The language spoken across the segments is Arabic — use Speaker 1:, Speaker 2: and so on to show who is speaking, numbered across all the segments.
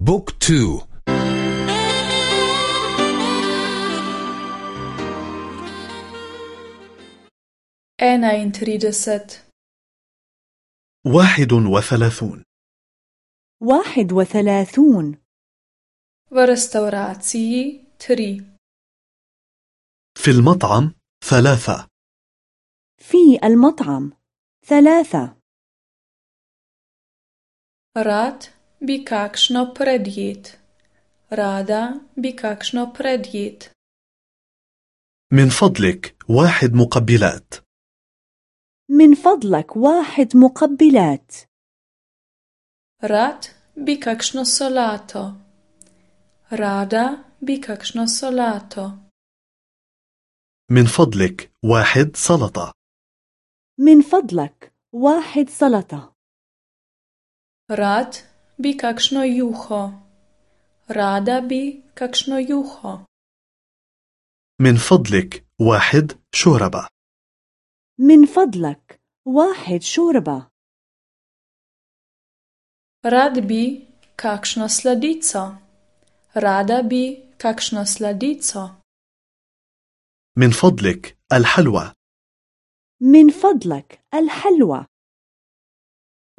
Speaker 1: Book
Speaker 2: two. Enaintrideset
Speaker 3: واحد وثلاثون.
Speaker 4: واحد وثلاثون.
Speaker 2: V restavraciji tri.
Speaker 3: في المطعم ثلاثة.
Speaker 4: في المطعم ثلاثة.
Speaker 2: رات bi kakšno predjed. Rada bi kakšno predjed.
Speaker 3: من فضلك واحد مقبلات
Speaker 4: من فضلك واحد مقبلات
Speaker 2: Rad bi kakšno solato. Rada bi kakšno solato.
Speaker 3: من فضلك واحد سلطة
Speaker 4: من فضلك واحد سلطة
Speaker 2: Rad bi kakšno juho. Rada bi kakšno juho.
Speaker 3: من فضلك واحد شوربة
Speaker 4: من فضلك واحد شوربة
Speaker 2: Rad bi kakšno sladico. Rada bi kakšno sladico.
Speaker 3: من فضلك الحلوى
Speaker 4: من فضلك الحلوى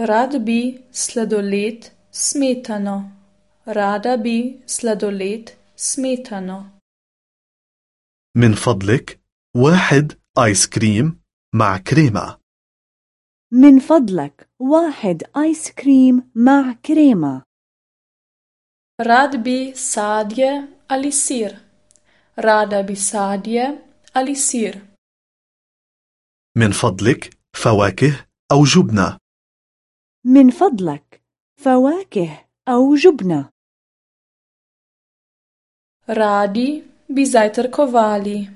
Speaker 2: Rad bi sladoled smetano. Rada bi sladoled smetano.
Speaker 3: من فضلك واحد آيس كريم مع كريمة
Speaker 4: من فضلك واحد آيس كريم مع كريمة
Speaker 2: Rad bi sadje ali sir. Rada bi sadje ali sir.
Speaker 3: من فضلك فواكه أو جبنة
Speaker 4: من فضلك فواكه أو جبنة.
Speaker 2: Radi bi zajtrkovali.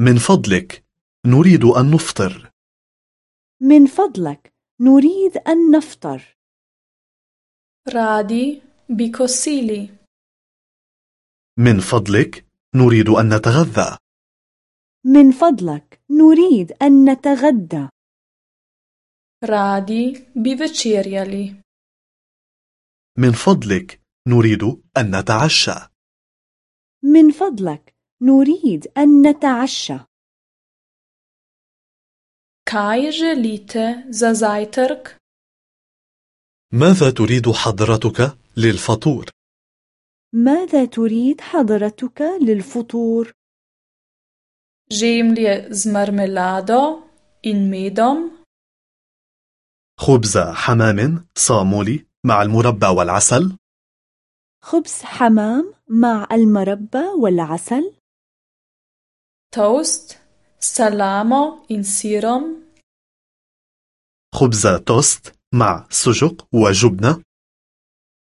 Speaker 3: من فضلك نريد أن نفطر.
Speaker 4: من فضلك نريد أن نفطر.
Speaker 2: Bi kosili.
Speaker 3: من فضلك نريد أن نتغذى.
Speaker 4: من فضلك نريد أن نتغدى.
Speaker 2: Radi bi večerjali.
Speaker 3: من فضلك نريد أن نتعشى
Speaker 4: من فضلك نريد أن نتعشى
Speaker 2: Kaj želite za zajtrk?
Speaker 3: ماذا تريد حضرتك للفطور؟
Speaker 4: ماذا تريد حضرتك للفطور؟
Speaker 2: Žemlje z marmelado in medom,
Speaker 3: خبز حمام صامولي مع المربى والعسل.
Speaker 4: خبز حمام مع المربى والعسل.
Speaker 2: toast, salamo in sirom,
Speaker 3: خبز توست مع سجق وجبنة.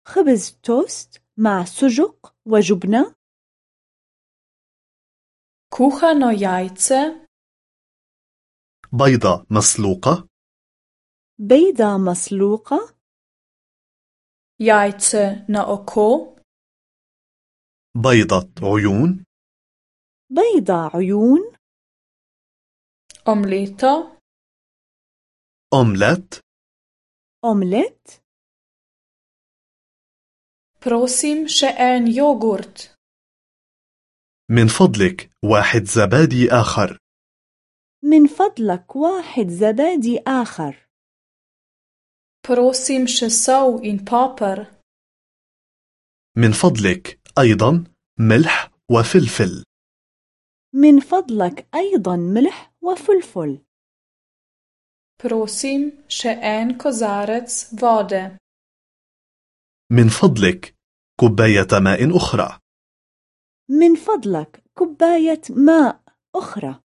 Speaker 4: خبز توست مع سجق وجبنة.
Speaker 2: kuhano jajce,
Speaker 3: بيضة مسلوقة.
Speaker 4: بيضة مسلوقة.
Speaker 2: jajce na oko,
Speaker 3: بيضة عيون.
Speaker 4: بيضة عيون.
Speaker 2: omleto,
Speaker 3: أومليت.
Speaker 4: أومليت.
Speaker 2: prosim še en jogurt,
Speaker 3: من فضلك واحد زبادي آخر.
Speaker 4: من فضلك واحد زبادي آخر.
Speaker 2: Prosim še sol in poper,
Speaker 3: من فضلك أيضا ملح وفلفل.
Speaker 4: من فضلك أيضا ملح وفلفل.
Speaker 2: Prosim še en kozarec vode,
Speaker 3: من فضلك كوباية ماء أخرى.
Speaker 4: من فضلك كوباية ماء أخرى.